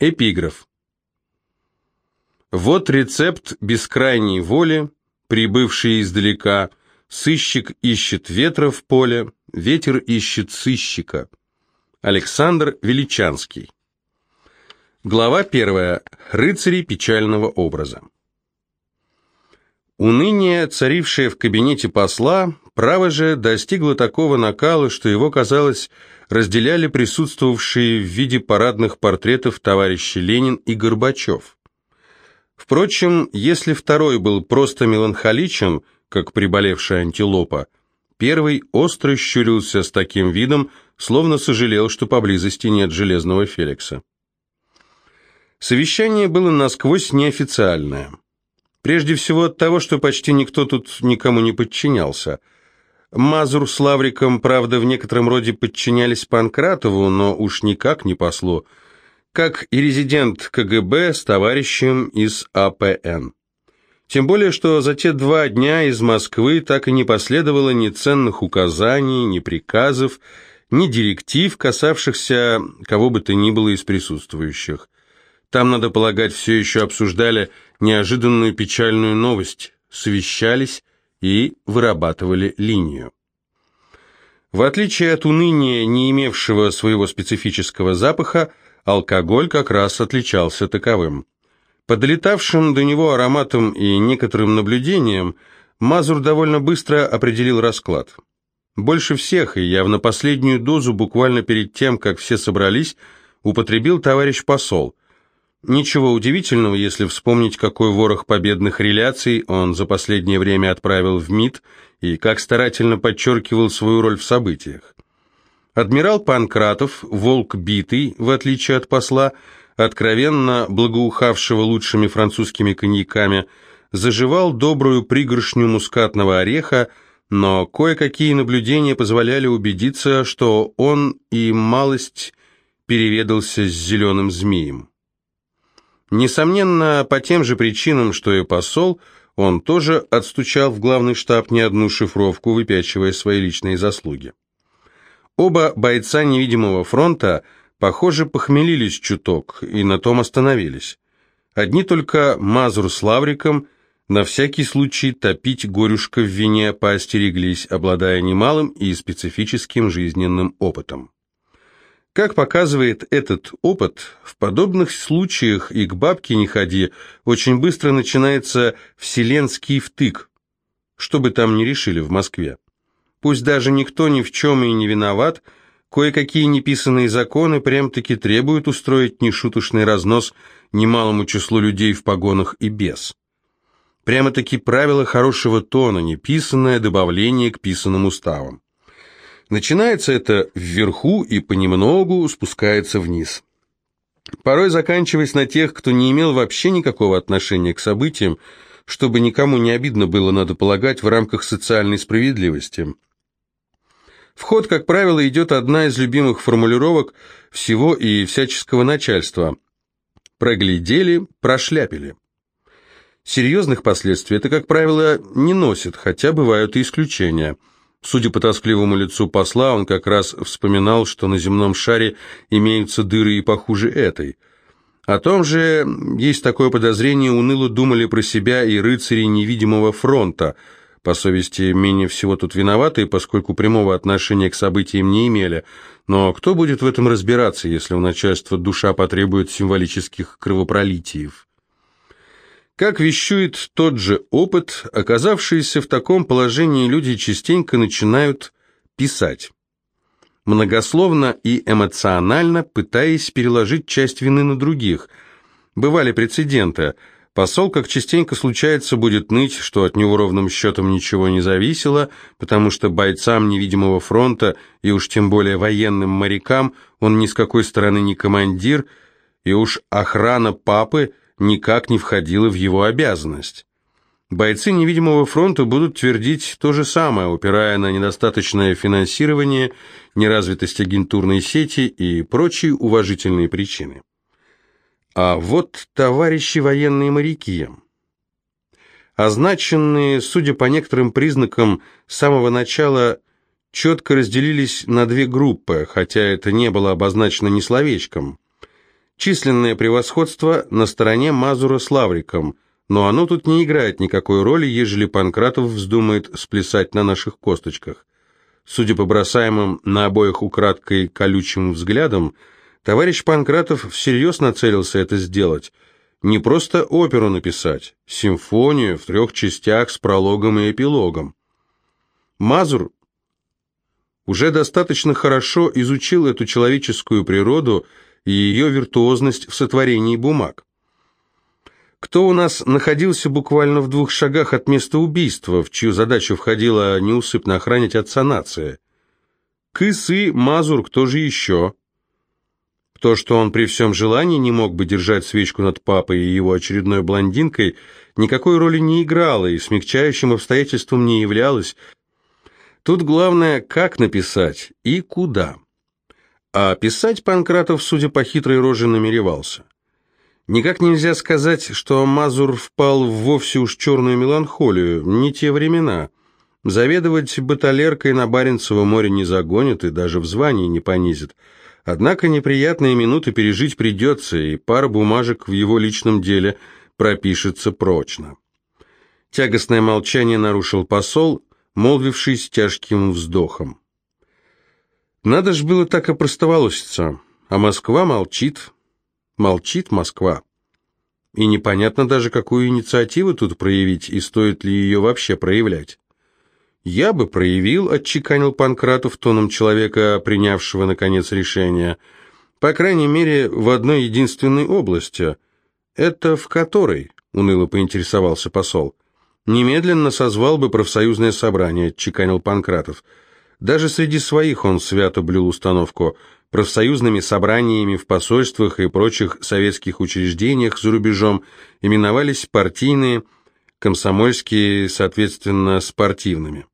Эпиграф. Вот рецепт бескрайней воли, прибывший издалека. Сыщик ищет ветра в поле, ветер ищет сыщика. Александр Величанский. Глава первая. Рыцари печального образа. Уныние, царившее в кабинете посла, право же достигло такого накала, что его, казалось, разделяли присутствовавшие в виде парадных портретов товарищи Ленин и Горбачев. Впрочем, если второй был просто меланхоличен, как приболевшая антилопа, первый остро щурился с таким видом, словно сожалел, что поблизости нет железного Феликса. Совещание было насквозь неофициальное. Прежде всего от того, что почти никто тут никому не подчинялся. Мазур с Лавриком, правда, в некотором роде подчинялись Панкратову, но уж никак не послу, как и резидент КГБ с товарищем из АПН. Тем более, что за те два дня из Москвы так и не последовало ни ценных указаний, ни приказов, ни директив, касавшихся кого бы то ни было из присутствующих. Там, надо полагать, все еще обсуждали неожиданную печальную новость, совещались и вырабатывали линию. В отличие от уныния, не имевшего своего специфического запаха, алкоголь как раз отличался таковым. По долетавшим до него ароматам и некоторым наблюдениям, Мазур довольно быстро определил расклад. Больше всех, и явно последнюю дозу буквально перед тем, как все собрались, употребил товарищ посол – Ничего удивительного, если вспомнить, какой ворох победных реляций он за последнее время отправил в МИД и как старательно подчеркивал свою роль в событиях. Адмирал Панкратов, волк битый, в отличие от посла, откровенно благоухавшего лучшими французскими коньяками, заживал добрую пригоршню мускатного ореха, но кое-какие наблюдения позволяли убедиться, что он и малость переведался с зеленым змеем. Несомненно, по тем же причинам, что и посол, он тоже отстучал в главный штаб не одну шифровку, выпячивая свои личные заслуги. Оба бойца невидимого фронта, похоже, похмелились чуток и на том остановились. Одни только Мазур с Лавриком на всякий случай топить горюшка в вине поостереглись, обладая немалым и специфическим жизненным опытом. Как показывает этот опыт, в подобных случаях и к бабке не ходи, очень быстро начинается вселенский втык, что бы там ни решили в Москве. Пусть даже никто ни в чем и не виноват, кое-какие неписанные законы прям-таки требуют устроить нешуточный разнос немалому числу людей в погонах и без. Прямо-таки правила хорошего тона, неписанное добавление к писанным уставам. Начинается это вверху и понемногу спускается вниз. Порой заканчиваясь на тех, кто не имел вообще никакого отношения к событиям, чтобы никому не обидно было, надо полагать, в рамках социальной справедливости. В ход, как правило, идет одна из любимых формулировок всего и всяческого начальства. Проглядели, прошляпили. Серьезных последствий это, как правило, не носит, хотя бывают и исключения – Судя по тоскливому лицу посла, он как раз вспоминал, что на земном шаре имеются дыры и похуже этой. О том же есть такое подозрение, уныло думали про себя и рыцари невидимого фронта, по совести менее всего тут виноваты, поскольку прямого отношения к событиям не имели. Но кто будет в этом разбираться, если у начальства душа потребует символических кровопролитиев? Как вещует тот же опыт, оказавшиеся в таком положении люди частенько начинают писать. Многословно и эмоционально, пытаясь переложить часть вины на других. Бывали прецеденты. Посол, как частенько случается, будет ныть, что от него ровным счетом ничего не зависело, потому что бойцам невидимого фронта, и уж тем более военным морякам, он ни с какой стороны не командир, и уж охрана папы – никак не входило в его обязанность. Бойцы невидимого фронта будут твердить то же самое, упирая на недостаточное финансирование, неразвитость агентурной сети и прочие уважительные причины. А вот товарищи военные моряки. Означенные, судя по некоторым признакам, с самого начала четко разделились на две группы, хотя это не было обозначено ни словечком. Численное превосходство на стороне Мазура с Лавриком, но оно тут не играет никакой роли, ежели Панкратов вздумает сплясать на наших косточках. Судя по бросаемым на обоих украдкой колючим взглядам, товарищ Панкратов всерьез нацелился это сделать. Не просто оперу написать, симфонию в трех частях с прологом и эпилогом. Мазур уже достаточно хорошо изучил эту человеческую природу и ее виртуозность в сотворении бумаг. Кто у нас находился буквально в двух шагах от места убийства, в чью задачу входило неусыпно охранять отца нации? Кысы, Мазур, кто же еще? То, что он при всем желании не мог бы держать свечку над папой и его очередной блондинкой, никакой роли не играло и смягчающим обстоятельством не являлось. Тут главное, как написать и куда. А писать Панкратов, судя по хитрой роже, намеревался. Никак нельзя сказать, что Мазур впал в вовсе уж черную меланхолию, не те времена. Заведовать баталеркой на Баренцево море не загонит и даже в звании не понизит. Однако неприятные минуты пережить придется, и пара бумажек в его личном деле пропишется прочно. Тягостное молчание нарушил посол, молвивший тяжким вздохом. Надо ж было так опростоволоситься, а Москва молчит, Молчит Москва. И непонятно даже, какую инициативу тут проявить, и стоит ли ее вообще проявлять. «Я бы проявил», — отчеканил Панкратов тоном человека, принявшего, наконец, решение. «По крайней мере, в одной единственной области. Это в которой?» — уныло поинтересовался посол. «Немедленно созвал бы профсоюзное собрание», — отчеканил Панкратов. Даже среди своих он свято блюл установку — профсоюзными собраниями в посольствах и прочих советских учреждениях за рубежом именовались партийные, комсомольские, соответственно, спортивными.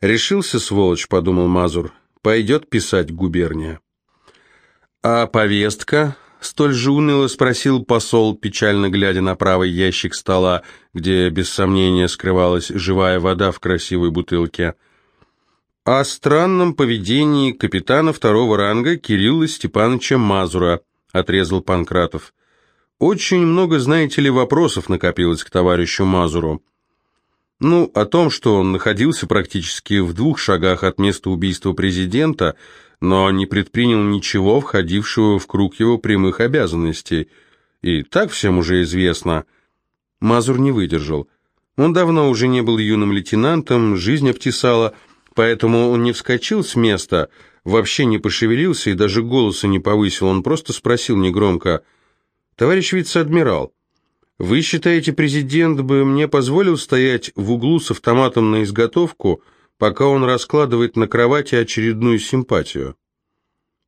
«Решился, сволочь», — подумал Мазур, — «пойдет писать губерния». «А повестка?» — столь же уныло спросил посол, печально глядя на правый ящик стола, где, без сомнения, скрывалась живая вода в красивой бутылке — о странном поведении капитана второго ранга Кирилла Степановича Мазура, отрезал Панкратов. Очень много, знаете ли, вопросов накопилось к товарищу Мазуру. Ну, о том, что он находился практически в двух шагах от места убийства президента, но не предпринял ничего, входившего в круг его прямых обязанностей. И так всем уже известно. Мазур не выдержал. Он давно уже не был юным лейтенантом, жизнь обтесала, Поэтому он не вскочил с места, вообще не пошевелился и даже голоса не повысил. Он просто спросил негромко, «Товарищ вице-адмирал, вы считаете, президент бы мне позволил стоять в углу с автоматом на изготовку, пока он раскладывает на кровати очередную симпатию?»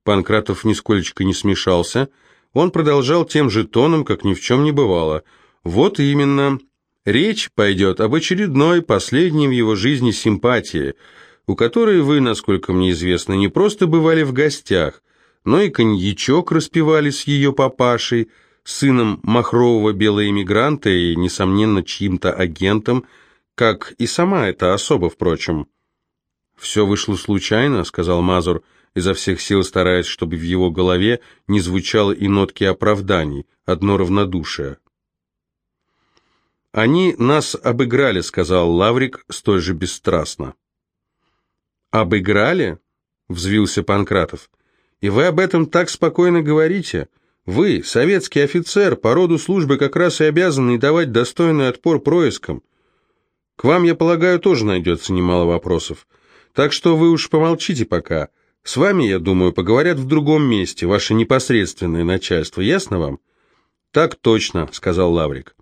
Панкратов нисколечко не смешался. Он продолжал тем же тоном, как ни в чем не бывало. «Вот именно. Речь пойдет об очередной, последней в его жизни симпатии» у которой вы, насколько мне известно, не просто бывали в гостях, но и коньячок распивали с ее папашей, сыном махрового белого эмигранта и, несомненно, чьим-то агентом, как и сама эта особа, впрочем. «Все вышло случайно», — сказал Мазур, изо всех сил стараясь, чтобы в его голове не звучало и нотки оправданий, одно равнодушие. «Они нас обыграли», — сказал Лаврик столь же бесстрастно. «Обыграли?» — взвился Панкратов. «И вы об этом так спокойно говорите? Вы, советский офицер, по роду службы как раз и обязаны давать достойный отпор проискам. К вам, я полагаю, тоже найдется немало вопросов. Так что вы уж помолчите пока. С вами, я думаю, поговорят в другом месте, ваше непосредственное начальство. Ясно вам?» «Так точно», — сказал Лаврик.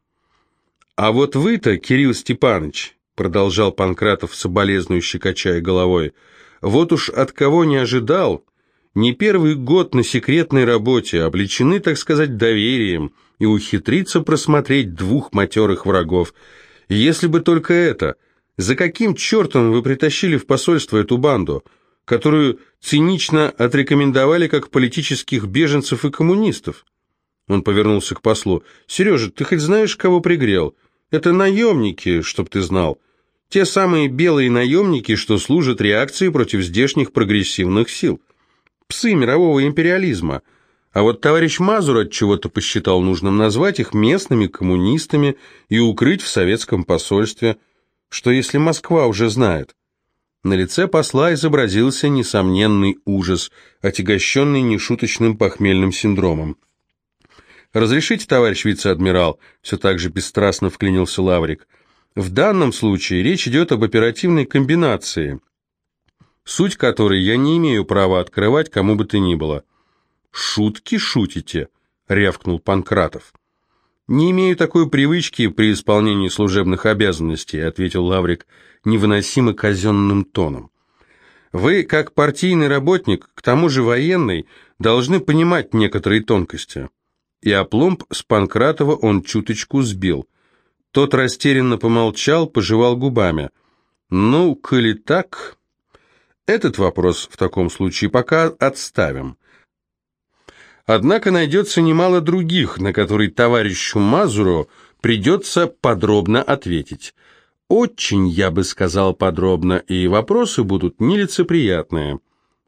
«А вот вы-то, Кирилл Степанович, продолжал Панкратов, соболезнующе качая головой. «Вот уж от кого не ожидал. Не первый год на секретной работе, обличены, так сказать, доверием, и ухитриться просмотреть двух матерых врагов. Если бы только это. За каким чертом вы притащили в посольство эту банду, которую цинично отрекомендовали как политических беженцев и коммунистов?» Он повернулся к послу. «Сережа, ты хоть знаешь, кого пригрел?» Это наемники, чтоб ты знал. Те самые белые наемники, что служат реакцией против здешних прогрессивных сил. Псы мирового империализма. А вот товарищ Мазур от чего-то посчитал нужным назвать их местными коммунистами и укрыть в советском посольстве, что если Москва уже знает. На лице посла изобразился несомненный ужас, отягощенный нешуточным похмельным синдромом. «Разрешите, товарищ вице-адмирал?» — все так же бесстрастно вклинился Лаврик. «В данном случае речь идет об оперативной комбинации, суть которой я не имею права открывать кому бы то ни было». «Шутки шутите?» — рявкнул Панкратов. «Не имею такой привычки при исполнении служебных обязанностей», — ответил Лаврик невыносимо казенным тоном. «Вы, как партийный работник, к тому же военный, должны понимать некоторые тонкости». И опломб с Панкратова он чуточку сбил. Тот растерянно помолчал, пожевал губами. «Ну, коли так...» «Этот вопрос в таком случае пока отставим». Однако найдется немало других, на которые товарищу Мазуру придется подробно ответить. Очень, я бы сказал, подробно, и вопросы будут нелицеприятные.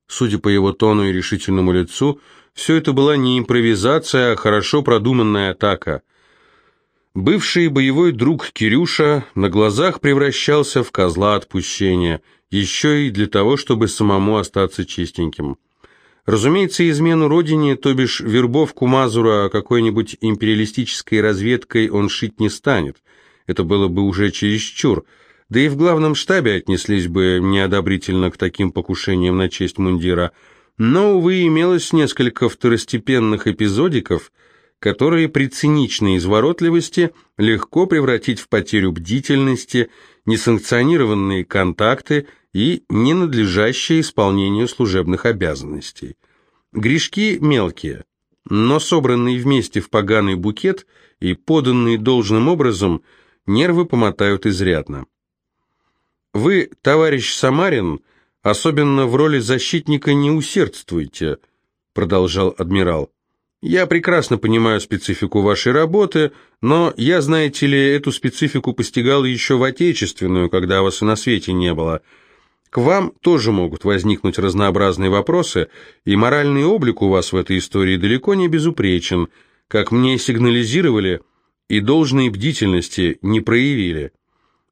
Судя по его тону и решительному лицу, все это была не импровизация, а хорошо продуманная атака. Бывший боевой друг Кирюша на глазах превращался в козла отпущения, еще и для того, чтобы самому остаться чистеньким. Разумеется, измену родине, то бишь вербовку Мазура какой-нибудь империалистической разведкой он шить не станет. Это было бы уже чересчур. Да и в главном штабе отнеслись бы неодобрительно к таким покушениям на честь мундира. Но, увы, имелось несколько второстепенных эпизодиков, которые при циничной изворотливости легко превратить в потерю бдительности, несанкционированные контакты и ненадлежащее исполнению служебных обязанностей. Грешки мелкие, но собранные вместе в поганый букет и поданные должным образом, нервы помотают изрядно. Вы, товарищ Самарин, особенно в роли защитника не усердствуйте, продолжал адмирал. Я прекрасно понимаю специфику вашей работы, но я, знаете ли, эту специфику постигал еще в отечественную, когда вас и на свете не было – к вам тоже могут возникнуть разнообразные вопросы, и моральный облик у вас в этой истории далеко не безупречен, как мне сигнализировали, и должной бдительности не проявили.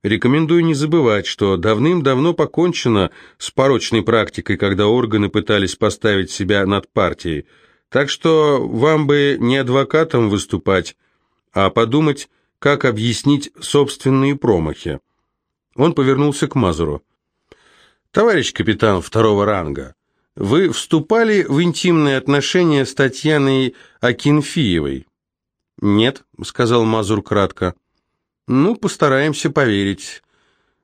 Рекомендую не забывать, что давным-давно покончено с порочной практикой, когда органы пытались поставить себя над партией, так что вам бы не адвокатом выступать, а подумать, как объяснить собственные промахи. Он повернулся к Мазуру. «Товарищ капитан второго ранга, вы вступали в интимные отношения с Татьяной Акинфиевой?» «Нет», — сказал Мазур кратко. «Ну, постараемся поверить,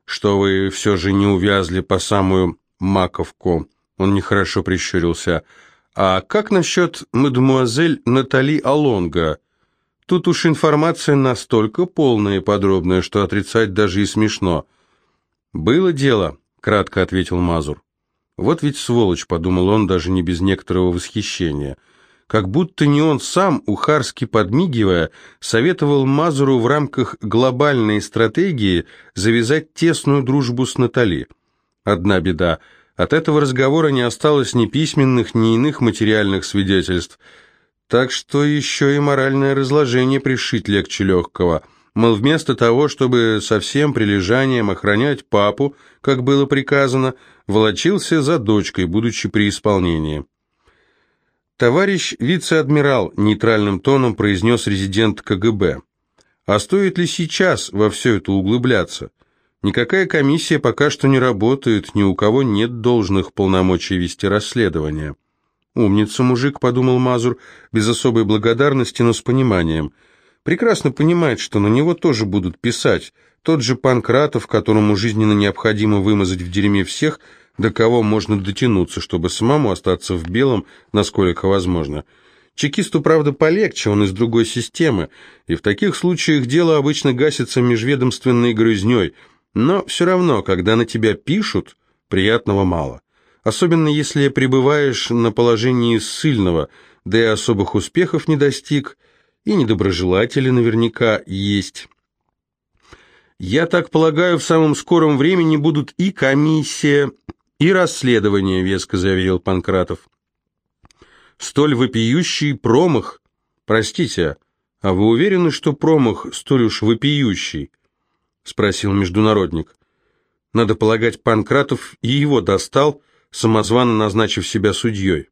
что вы все же не увязли по самую маковку». Он нехорошо прищурился. «А как насчет мадемуазель Натали Алонга? Тут уж информация настолько полная и подробная, что отрицать даже и смешно». «Было дело», кратко ответил Мазур. Вот ведь сволочь, подумал он даже не без некоторого восхищения. Как будто не он сам, ухарски подмигивая, советовал Мазуру в рамках глобальной стратегии завязать тесную дружбу с Натали. Одна беда. От этого разговора не осталось ни письменных, ни иных материальных свидетельств. Так что еще и моральное разложение пришить легче легкого – Мол, вместо того, чтобы со всем прилежанием охранять папу, как было приказано, волочился за дочкой, будучи при исполнении. «Товарищ вице-адмирал», — нейтральным тоном произнес резидент КГБ, «а стоит ли сейчас во все это углубляться? Никакая комиссия пока что не работает, ни у кого нет должных полномочий вести расследование». «Умница, мужик», — подумал Мазур, без особой благодарности, но с пониманием — прекрасно понимает, что на него тоже будут писать. Тот же Панкратов, которому жизненно необходимо вымазать в дерьме всех, до кого можно дотянуться, чтобы самому остаться в белом, насколько возможно. Чекисту, правда, полегче, он из другой системы, и в таких случаях дело обычно гасится межведомственной грызней, но все равно, когда на тебя пишут, приятного мало. Особенно если пребываешь на положении ссыльного, да и особых успехов не достиг – и недоброжелатели наверняка есть. Я так полагаю, в самом скором времени будут и комиссия, и расследование, веско заверил Панкратов. Столь вопиющий промах. Простите, а вы уверены, что промах столь уж вопиющий? Спросил международник. Надо полагать, Панкратов и его достал, самозванно назначив себя судьей.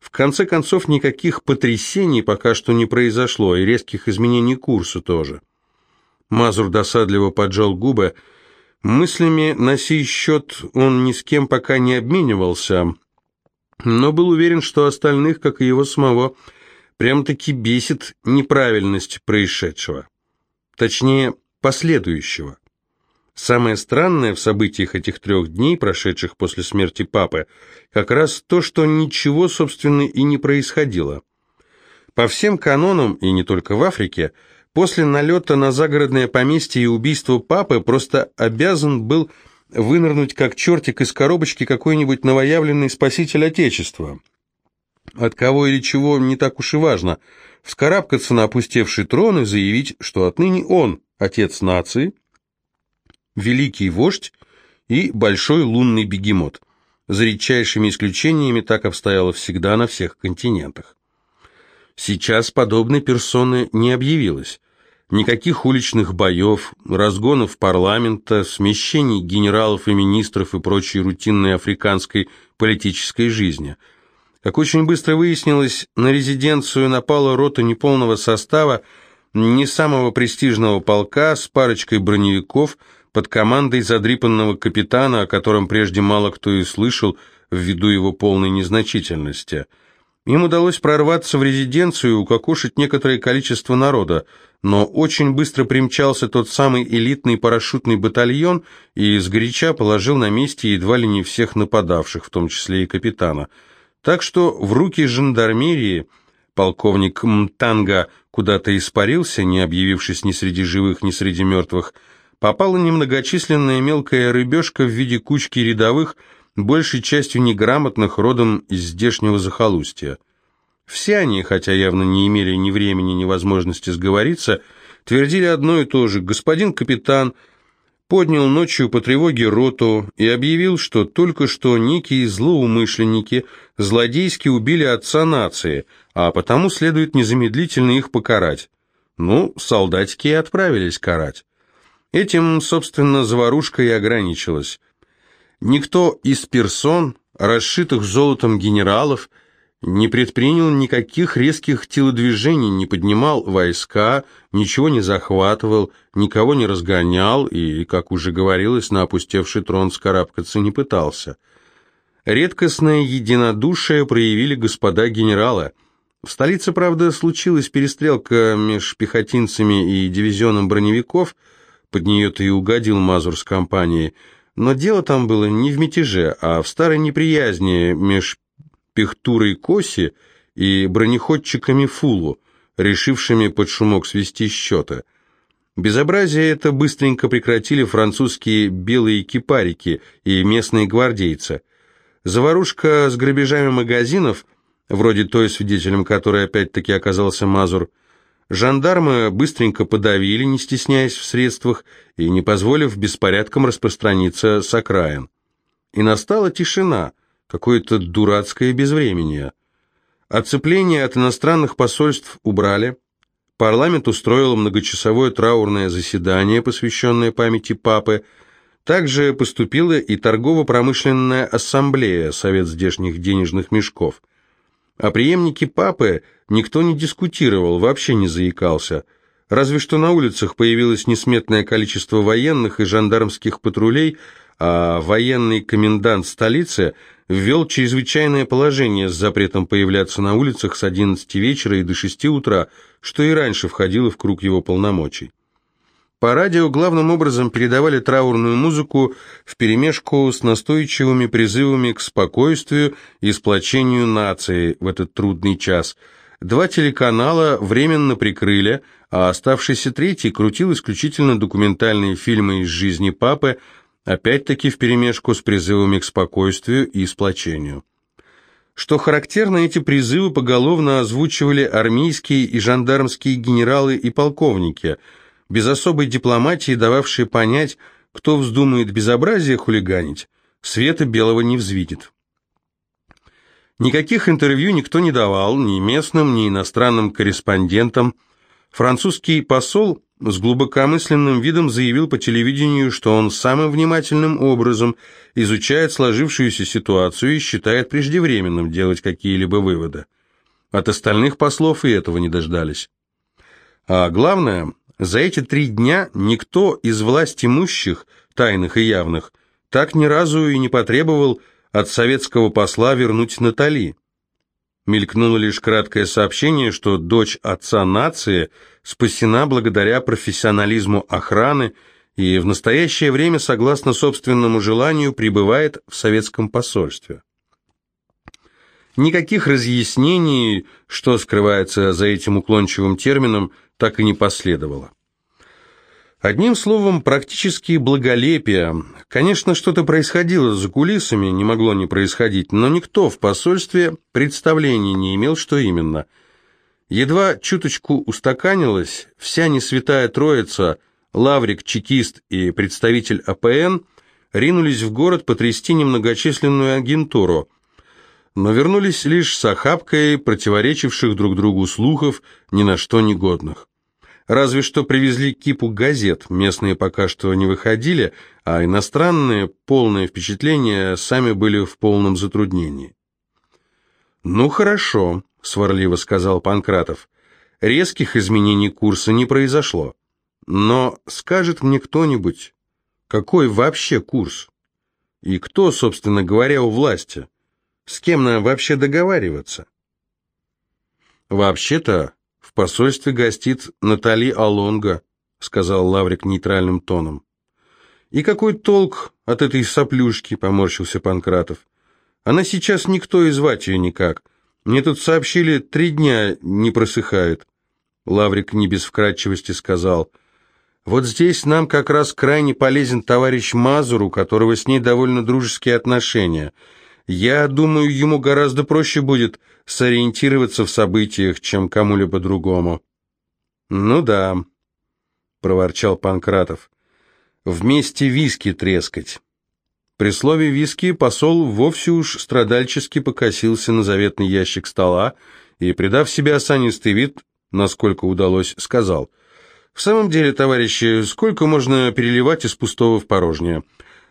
В конце концов, никаких потрясений пока что не произошло, и резких изменений курса тоже. Мазур досадливо поджал губы. Мыслями на сей счет он ни с кем пока не обменивался, но был уверен, что остальных, как и его самого, прям-таки бесит неправильность происшедшего. Точнее, последующего. Самое странное в событиях этих трех дней, прошедших после смерти папы, как раз то, что ничего, собственно, и не происходило. По всем канонам, и не только в Африке, после налета на загородное поместье и убийства папы просто обязан был вынырнуть как чертик из коробочки какой-нибудь новоявленный спаситель Отечества. От кого или чего не так уж и важно. Вскарабкаться на опустевший трон и заявить, что отныне он, отец нации, великий вождь и большой лунный бегемот. За редчайшими исключениями так обстояло всегда на всех континентах. Сейчас подобной персоны не объявилось. Никаких уличных боев, разгонов парламента, смещений генералов и министров и прочей рутинной африканской политической жизни. Как очень быстро выяснилось, на резиденцию напала рота неполного состава не самого престижного полка с парочкой броневиков – под командой задрипанного капитана, о котором прежде мало кто и слышал, ввиду его полной незначительности. Им удалось прорваться в резиденцию и укокошить некоторое количество народа, но очень быстро примчался тот самый элитный парашютный батальон и сгоряча положил на месте едва ли не всех нападавших, в том числе и капитана. Так что в руки жандармерии полковник Мтанга куда-то испарился, не объявившись ни среди живых, ни среди мертвых, попала немногочисленная мелкая рыбешка в виде кучки рядовых, большей частью неграмотных, родом из здешнего захолустья. Все они, хотя явно не имели ни времени, ни возможности сговориться, твердили одно и то же. Господин капитан поднял ночью по тревоге роту и объявил, что только что некие злоумышленники злодейски убили отца нации, а потому следует незамедлительно их покарать. Ну, солдатики и отправились карать. Этим, собственно, заварушка и ограничилась. Никто из персон, расшитых золотом генералов, не предпринял никаких резких телодвижений, не поднимал войска, ничего не захватывал, никого не разгонял и, как уже говорилось, на опустевший трон скарабкаться не пытался. Редкостное единодушие проявили господа генералы. В столице, правда, случилась перестрелка между пехотинцами и дивизионом броневиков – под нее-то и угодил Мазур с компанией. Но дело там было не в мятеже, а в старой неприязни меж пехтурой Коси и бронеходчиками Фулу, решившими под шумок свести счеты. Безобразие это быстренько прекратили французские белые кипарики и местные гвардейцы. Заварушка с грабежами магазинов, вроде той, свидетелем которой опять-таки оказался Мазур, Жандармы быстренько подавили, не стесняясь в средствах и не позволив беспорядкам распространиться с окраин. И настала тишина, какое-то дурацкое безвременье. Оцепление от иностранных посольств убрали, парламент устроил многочасовое траурное заседание, посвященное памяти папы, также поступила и торгово-промышленная ассамблея, совет здешних денежных мешков. О преемнике папы никто не дискутировал, вообще не заикался. Разве что на улицах появилось несметное количество военных и жандармских патрулей, а военный комендант столицы ввел чрезвычайное положение с запретом появляться на улицах с 11 вечера и до 6 утра, что и раньше входило в круг его полномочий. По радио главным образом передавали траурную музыку вперемешку с настойчивыми призывами к спокойствию и сплочению нации в этот трудный час. Два телеканала временно прикрыли, а оставшийся третий крутил исключительно документальные фильмы из жизни папы, опять-таки вперемешку с призывами к спокойствию и сплочению. Что характерно, эти призывы поголовно озвучивали армейские и жандармские генералы и полковники – без особой дипломатии, дававшей понять, кто вздумает безобразие хулиганить, света белого не взвидит. Никаких интервью никто не давал, ни местным, ни иностранным корреспондентам. Французский посол с глубокомысленным видом заявил по телевидению, что он самым внимательным образом изучает сложившуюся ситуацию и считает преждевременным делать какие-либо выводы. От остальных послов и этого не дождались. А главное, за эти три дня никто из власть имущих, тайных и явных, так ни разу и не потребовал от советского посла вернуть Натали. Мелькнуло лишь краткое сообщение, что дочь отца нации спасена благодаря профессионализму охраны и в настоящее время, согласно собственному желанию, пребывает в советском посольстве. Никаких разъяснений, что скрывается за этим уклончивым термином, так и не последовало. Одним словом, практически благолепие. Конечно, что-то происходило за кулисами, не могло не происходить, но никто в посольстве представления не имел, что именно. Едва чуточку устаканилась, вся несвятая троица, лаврик, чекист и представитель АПН, ринулись в город потрясти немногочисленную агентуру, но вернулись лишь с охапкой противоречивших друг другу слухов, ни на что негодных. Разве что привезли кипу газет, местные пока что не выходили, а иностранные, полное впечатление, сами были в полном затруднении. «Ну хорошо», — сварливо сказал Панкратов, — «резких изменений курса не произошло. Но скажет мне кто-нибудь, какой вообще курс? И кто, собственно говоря, у власти? С кем нам вообще договариваться?» «Вообще-то «В посольстве гостит Натали Алонга», — сказал Лаврик нейтральным тоном. «И какой толк от этой соплюшки?» — поморщился Панкратов. «Она сейчас никто и звать ее никак. Мне тут сообщили, три дня не просыхает». Лаврик не без вкратчивости сказал. «Вот здесь нам как раз крайне полезен товарищ Мазур, у которого с ней довольно дружеские отношения». Я думаю, ему гораздо проще будет сориентироваться в событиях, чем кому-либо другому. Ну да, проворчал Панкратов. Вместе виски трескать. При слове «виски» посол вовсе уж страдальчески покосился на заветный ящик стола и, придав себе осанистый вид, насколько удалось, сказал, «В самом деле, товарищи, сколько можно переливать из пустого в порожнее?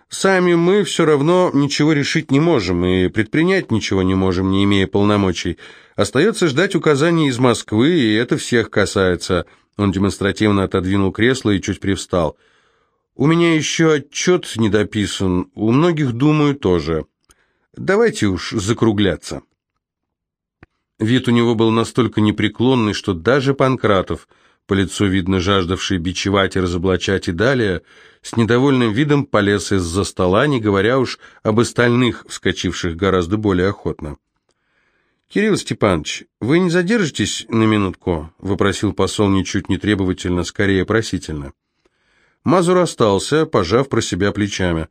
Сами мы все равно ничего решить не можем и предпринять ничего не можем, не имея полномочий. Остается ждать указаний из Москвы, и это всех касается». Он демонстративно отодвинул кресло и чуть привстал. «У меня еще отчет не дописан, у многих, думаю, тоже. Давайте уж закругляться». Вид у него был настолько непреклонный, что даже Панкратов – по лицу видно жаждавший бичевать и разоблачать и далее, с недовольным видом полез из-за стола, не говоря уж об остальных, вскочивших гораздо более охотно. «Кирилл Степанович, вы не задержитесь на минутку?» — вопросил посол ничуть не требовательно, скорее просительно. Мазур остался, пожав про себя плечами.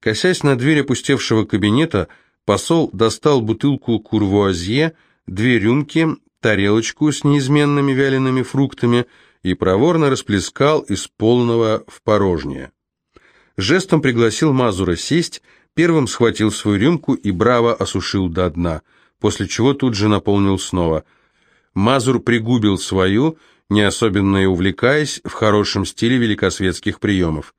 Косясь на дверь опустевшего кабинета, посол достал бутылку курвуазье, две рюмки, тарелочку с неизменными вялеными фруктами и проворно расплескал из полного в порожнее. Жестом пригласил Мазура сесть, первым схватил свою рюмку и браво осушил до дна, после чего тут же наполнил снова. Мазур пригубил свою, не особенно и увлекаясь, в хорошем стиле великосветских приемов.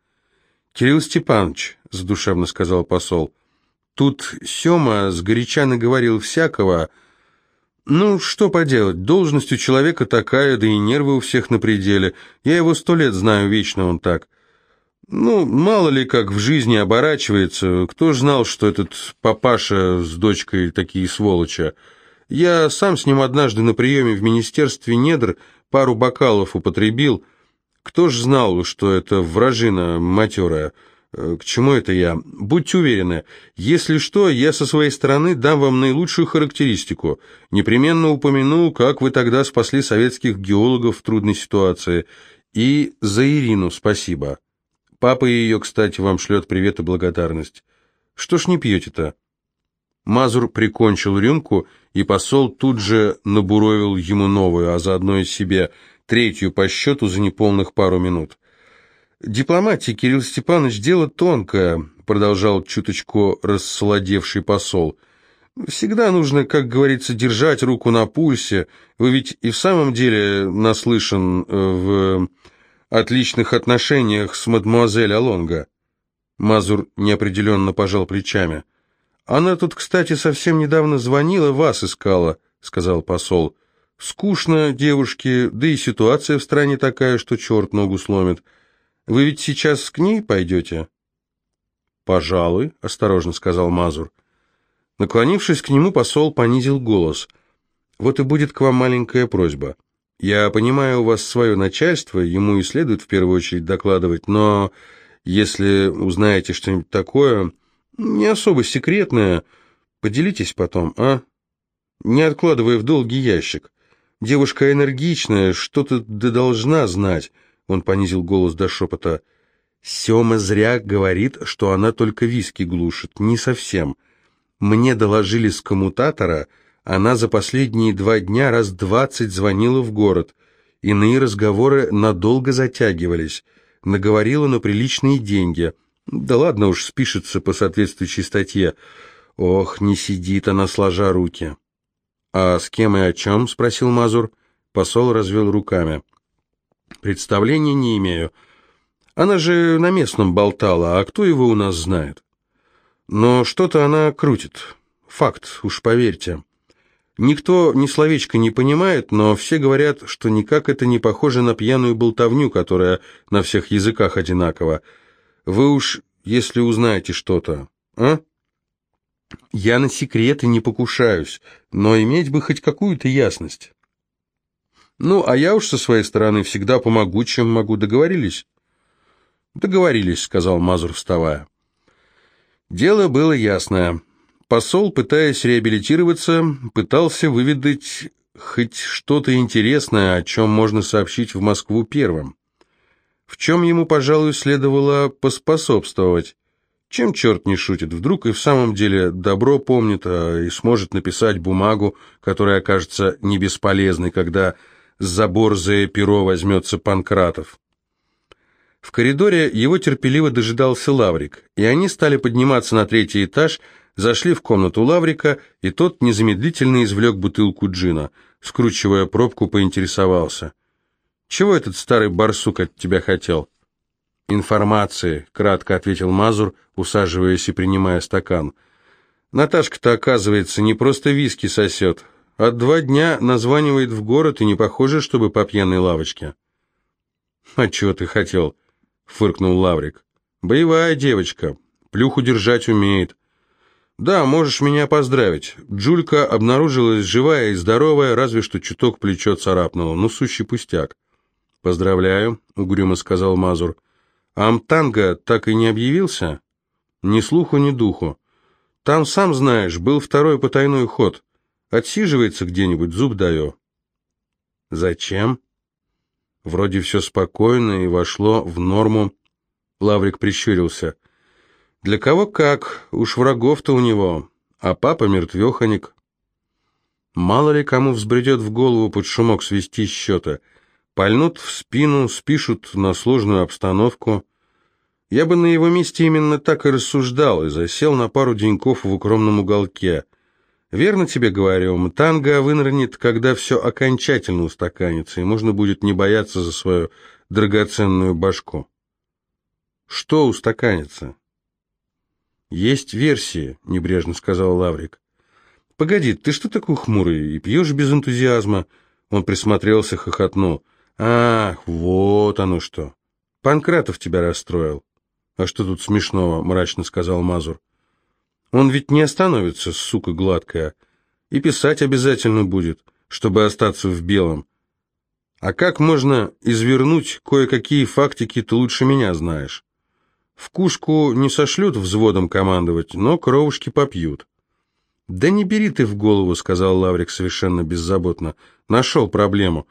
«Кирилл Степанович», — задушевно сказал посол, — «тут Сема сгоряча наговорил всякого, — «Ну, что поделать, должность у человека такая, да и нервы у всех на пределе. Я его сто лет знаю, вечно он так. Ну, мало ли как в жизни оборачивается. Кто ж знал, что этот папаша с дочкой такие сволочи? Я сам с ним однажды на приеме в Министерстве недр пару бокалов употребил. Кто ж знал, что это вражина матерая?» Э, к чему это я? Будьте уверены, если что, я со своей стороны дам вам наилучшую характеристику. Непременно упомяну, как вы тогда спасли советских геологов в трудной ситуации. И за Ирину спасибо. Папа ее, кстати, вам шлет привет и благодарность. Что ж не пьете-то? Мазур прикончил рюмку, и посол тут же набуровил ему новую, а заодно и себе, третью по счету за неполных пару минут. «Дипломатия, Кирилл Степанович, дело тонкое», продолжал чуточку рассладевший посол. Всегда нужно, как говорится, держать руку на пульсе. Вы ведь и в самом деле наслышан э, в отличных отношениях с мадемуазель Алонго. Мазур неопределенно пожал плечами. «Она тут, кстати, совсем недавно звонила, вас искала», — сказал посол. «Скучно девушке, да и ситуация в стране такая, что черт ногу сломит. Вы ведь сейчас к ней пойдете?» «Пожалуй», — осторожно сказал Мазур. Наклонившись к нему, посол понизил голос. «Вот и будет к вам маленькая просьба. Я понимаю, у вас свое начальство, ему и следует в первую очередь докладывать, но если узнаете что-нибудь такое, не особо секретное, поделитесь потом, а? Не откладывая в долгий ящик. Девушка энергичная, что-то да должна знать». Он понизил голос до шепота. «Сема зря говорит, что она только виски глушит. Не совсем. Мне доложили с коммутатора, она за последние два дня раз двадцать звонила в город. Иные разговоры надолго затягивались. Наговорила на приличные деньги. Да ладно уж, спишется по соответствующей статье. Ох, не сидит она, сложа руки. «А с кем и о чем?» — спросил Мазур. Посол развел руками. «Представления не имею. Она же на местном болтала, а кто его у нас знает?» «Но что-то она крутит. Факт, уж поверьте. Никто ни словечко не понимает, но все говорят, что никак это не похоже на пьяную болтовню, которая на всех языках одинакова. Вы уж, если узнаете что-то, а?» «Я на секреты не покушаюсь, но иметь бы хоть какую-то ясность». Ну, а я уж со своей стороны всегда помогу, чем могу. Договорились? Договорились, сказал Мазур, вставая. Дело было ясное. Посол, пытаясь реабилитироваться, пытался выведать хоть что-то интересное, о чем можно сообщить в Москву первым. В чем ему, пожалуй, следовало поспособствовать. Чем черт не шутит, вдруг и в самом деле добро помнит, а и сможет написать бумагу, которая окажется не бесполезной, когда за борзое перо возьмется Панкратов. В коридоре его терпеливо дожидался Лаврик, и они стали подниматься на третий этаж, зашли в комнату Лаврика, и тот незамедлительно извлек бутылку джина. Скручивая пробку, поинтересовался. «Чего этот старый барсук от тебя хотел?» «Информации», — кратко ответил Мазур, усаживаясь и принимая стакан. «Наташка-то, оказывается, не просто виски сосет, от два дня названивает в город, и не похоже, чтобы по пьяной лавочке. «А чего ты хотел?» — фыркнул Лаврик. «Боевая девочка. Плюху держать умеет. Да, можешь меня поздравить. Джулька обнаружилась живая и здоровая, разве что чуток плечо царапнуло. Ну, сущий пустяк». «Поздравляю», — угрюмо сказал Мазур. «Амтанга так и не объявился?» «Ни слуху, ни духу. Там, сам знаешь, был второй потайной ход». Отсиживается где-нибудь, зуб даю. Зачем? Вроде все спокойно и вошло в норму. Лаврик прищурился. Для кого как, уж врагов-то у него, а папа мертвеханик. Мало ли кому взбредет в голову под шумок свести счета. Пальнут в спину, спишут на сложную обстановку. Я бы на его месте именно так и рассуждал и засел на пару деньков в укромном уголке — Верно тебе говорю, танго вынырнет, когда все окончательно устаканится, и можно будет не бояться за свою драгоценную башку. Что устаканится? Есть версии, небрежно сказал Лаврик. Погоди, ты что такой хмурый и пьешь без энтузиазма? Он присмотрелся, хохотнул. Ах, вот оно что. Панкратов тебя расстроил. А что тут смешного, мрачно сказал Мазур. Он ведь не остановится, сука гладкая, и писать обязательно будет, чтобы остаться в белом. А как можно извернуть кое-какие фактики, ты лучше меня знаешь. В кушку не сошлют взводом командовать, но кровушки попьют. «Да не бери ты в голову», — сказал Лаврик совершенно беззаботно. «Нашел проблему.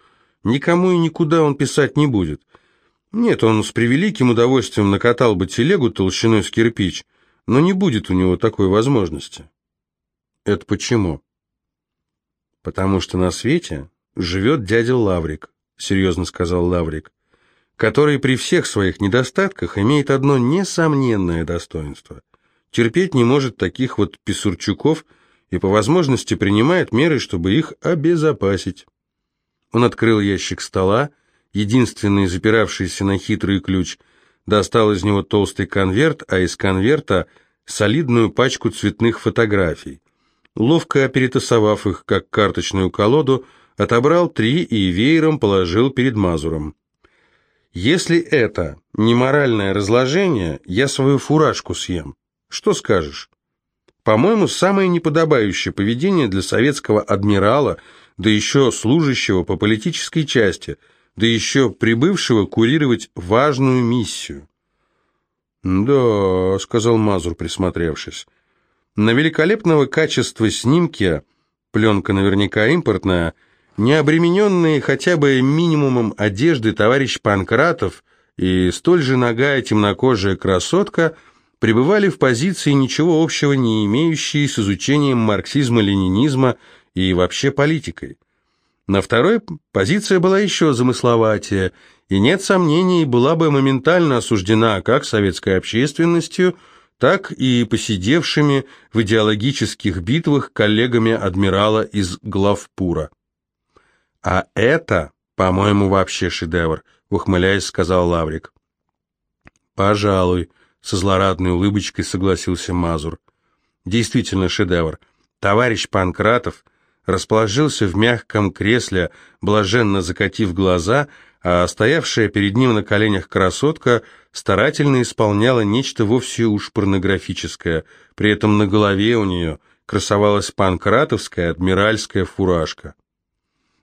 Никому и никуда он писать не будет. Нет, он с превеликим удовольствием накатал бы телегу толщиной с кирпич, но не будет у него такой возможности. Это почему? Потому что на свете живет дядя Лаврик, серьезно сказал Лаврик, который при всех своих недостатках имеет одно несомненное достоинство. Терпеть не может таких вот писурчуков и по возможности принимает меры, чтобы их обезопасить. Он открыл ящик стола, единственный запиравшийся на хитрый ключ, достал из него толстый конверт, а из конверта солидную пачку цветных фотографий. Ловко перетасовав их, как карточную колоду, отобрал три и веером положил перед Мазуром. «Если это не моральное разложение, я свою фуражку съем. Что скажешь?» По-моему, самое неподобающее поведение для советского адмирала, да еще служащего по политической части, да еще прибывшего курировать важную миссию. «Да», — сказал Мазур, присмотревшись, — «на великолепного качества снимки, пленка наверняка импортная, не обремененные хотя бы минимумом одежды товарищ Панкратов и столь же ногая темнокожая красотка — пребывали в позиции ничего общего не имеющие с изучением марксизма-ленинизма и вообще политикой. На второй позиция была еще замысловатее, и нет сомнений, была бы моментально осуждена как советской общественностью, так и посидевшими в идеологических битвах коллегами адмирала из главпура. «А это, по-моему, вообще шедевр», — ухмыляясь, сказал Лаврик. «Пожалуй», со злорадной улыбочкой согласился Мазур. Действительно шедевр. Товарищ Панкратов расположился в мягком кресле, блаженно закатив глаза, а стоявшая перед ним на коленях красотка старательно исполняла нечто вовсе уж порнографическое. При этом на голове у нее красовалась панкратовская адмиральская фуражка.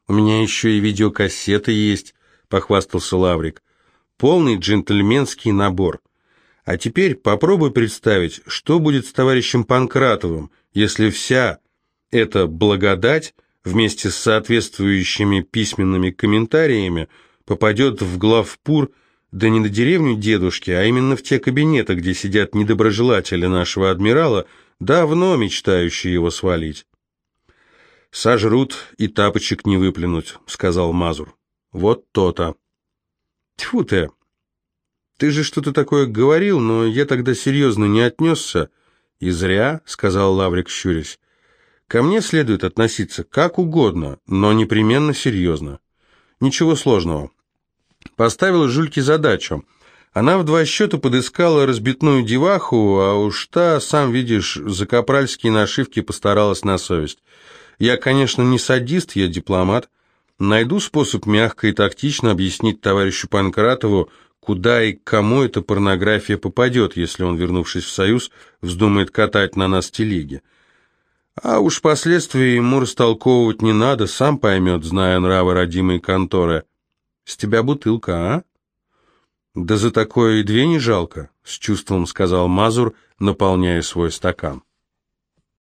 «У меня еще и видеокассеты есть», — похвастался Лаврик. «Полный джентльменский набор». А теперь попробуй представить, что будет с товарищем Панкратовым, если вся эта благодать вместе с соответствующими письменными комментариями попадет в главпур, да не на деревню дедушки, а именно в те кабинеты, где сидят недоброжелатели нашего адмирала, давно мечтающие его свалить. «Сожрут и тапочек не выплюнуть», — сказал Мазур. «Вот то-то». «Тьфу ты!» Ты же что-то такое говорил, но я тогда серьезно не отнесся. И зря, — сказал Лаврик, щурясь. Ко мне следует относиться как угодно, но непременно серьезно. Ничего сложного. Поставила Жульке задачу. Она в два счета подыскала разбитную деваху, а уж та, сам видишь, за капральские нашивки постаралась на совесть. Я, конечно, не садист, я дипломат. Найду способ мягко и тактично объяснить товарищу Панкратову, куда и кому эта порнография попадет, если он, вернувшись в Союз, вздумает катать на нас телеги. А уж последствия ему растолковывать не надо, сам поймет, зная нравы родимой конторы. С тебя бутылка, а? Да за такое и две не жалко, с чувством сказал Мазур, наполняя свой стакан.